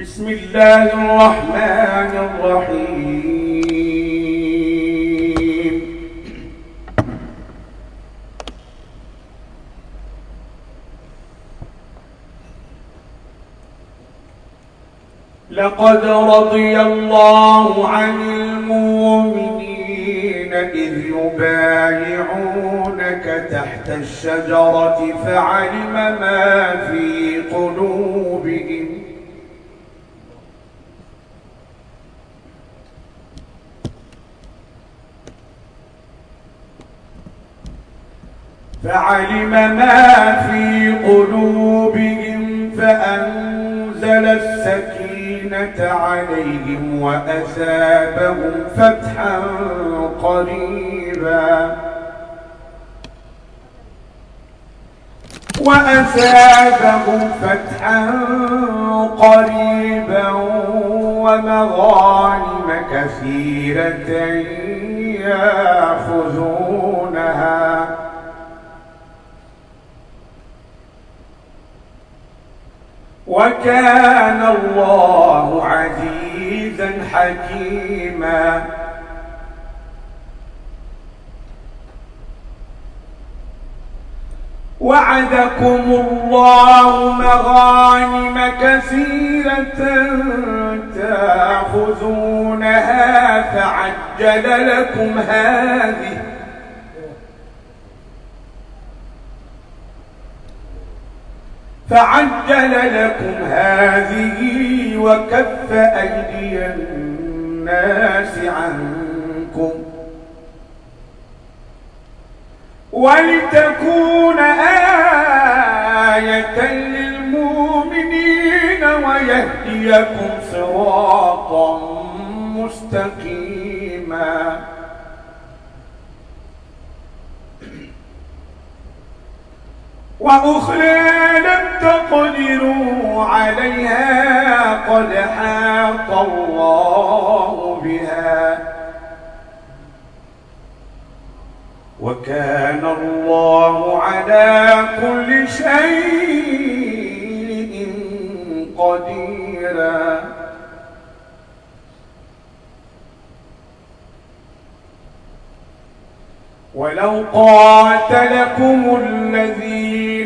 بسم الله الرحمن الرحيم. لقد رضي الله عن المؤمنين إذ يبايعونك تحت الشجرة فعلم ما في قلوبهم. فعلم ما في قلوبهم فأنزل السكينة عليهم وأثابهم فتحا قريبا. وأثابهم فتحا قريبا ومغانم كثيرة يأخذونها. وكان الله عزيزا حكيما. وعدكم الله مغانم كثيرة تأخذونها فعجل لكم هذه فعجل لكم هذه وكف أيدي الناس عنكم ولتكون آية للمؤمنين ويهديكم صراطا مستقيما. وأخرى لم تقدروا عليها قد حاط الله بها. وكان الله على كل شيء قديرا. ولو قاتلكم الذين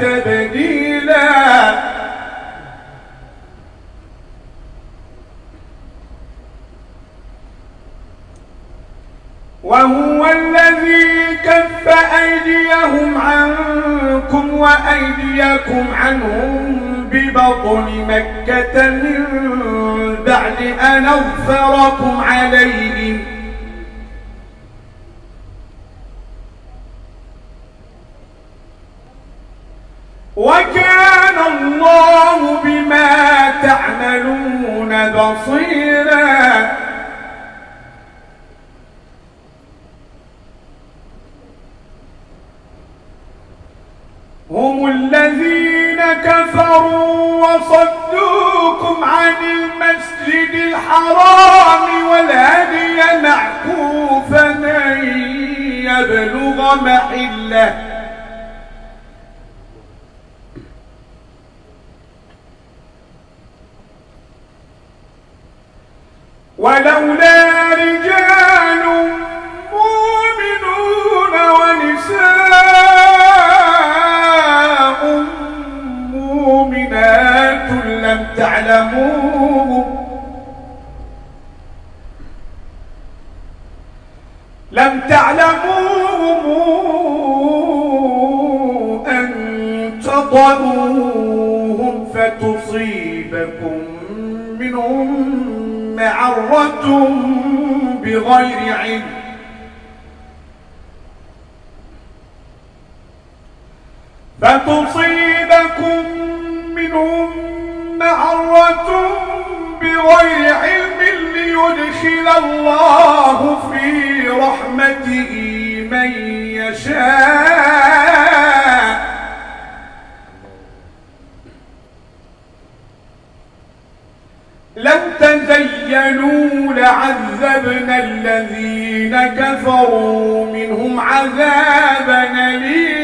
تبديلا. وهو الذي كف أيديهم عنكم وأيديكم عنهم ببطن مكة من بعد أن أغفركم عليهم هم الذين كفروا وصدوكم عن المسجد الحرام والهدي معكوفا أن يبلغ محلة. ولولا لم تعلموهم لم تعلموهم أن تضروهم فتصيبكم منهم معرة بغير علم. فتصيبكم منهم معرة بغير علم ليدخل الله في رحمته من يشاء. لو تزينوا لعذبنا الذين كفروا منهم عذابا أليما.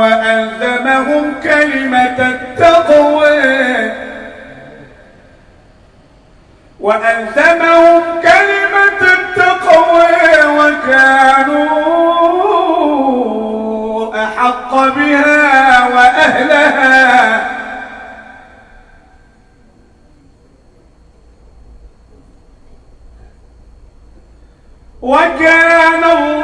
وألزمهم كلمة التقوى. وألزمهم كلمة التقوى وكانوا أحق بها وأهلها. وكان الله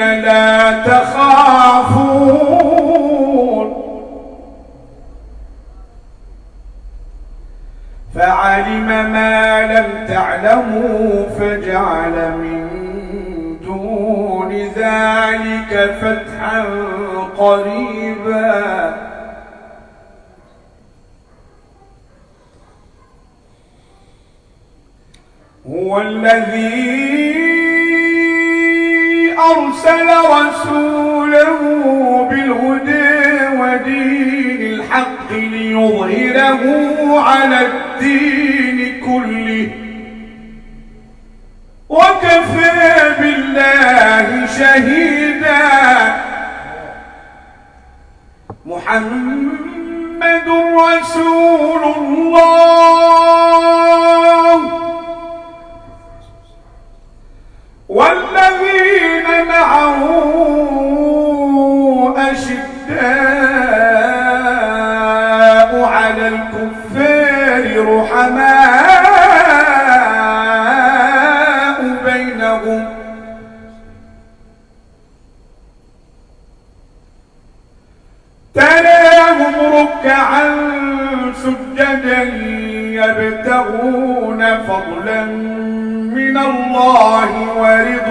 لا تخافون. فعلم ما لم تعلموا فجعل من دون ذلك فتحا قريبا. هو الذي أرسل رسوله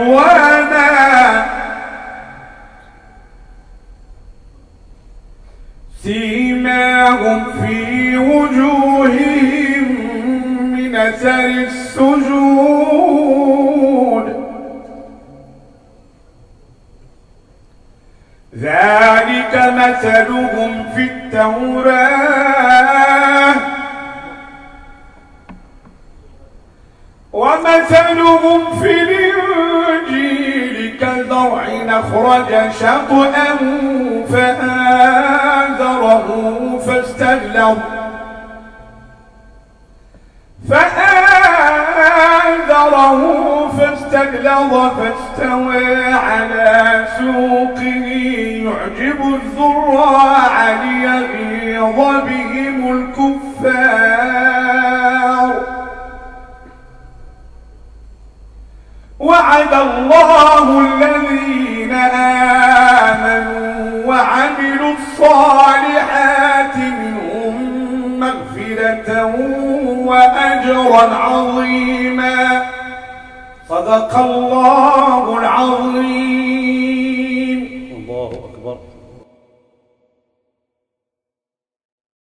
ورضوانا سيماهم في وجوههم من أثر السجود. ذلك مثلهم في التوراة. ومثلهم في كزرع أخرج شطأه فآذره فاستغلظ. فآذره فاستغلظ فاستوى على سوقه. ويعجب الزراع ليغيظ بهم الكفار. وعد الله الذين وأجرا عظيما. صدق الله العظيم.